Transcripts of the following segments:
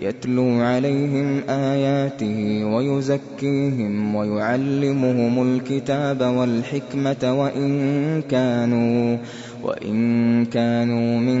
يتلو عليهم آياته ويزكيهم ويعلمهم الكتاب والحكمة وإن كانوا وإن كانوا من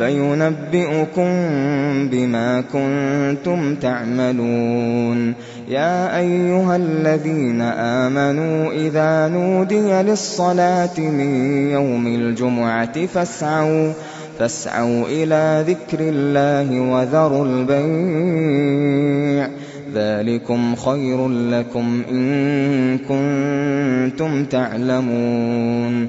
فَيُنَبِّئُكُم بِمَا كُنتُمْ تَعْمَلُونَ. يَا أَيُّهَا الَّذِينَ آمَنُوا إِذَا نُودِيَ لِلصَّلَاةِ مِن يَوْمِ الْجُمُعَةِ فَاسْعَوْا فاسعوا إِلَىٰ ذِكْرِ اللَّهِ وَذَرُوا الْبَيْعَ ۚ. ذَٰلِكُمْ خَيْرٌ لَّكُمْ إِن كُنتُمْ تَعْلَمُونَ.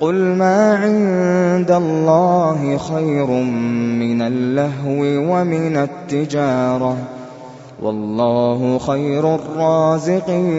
قُلْ مَا عِندَ اللَّهِ خَيْرٌ مِّنَ اللَّهْوِ وَمِنَ التِّجَارَةِ ۚ وَاللَّهُ خَيْرُ الرَّازِقِينَ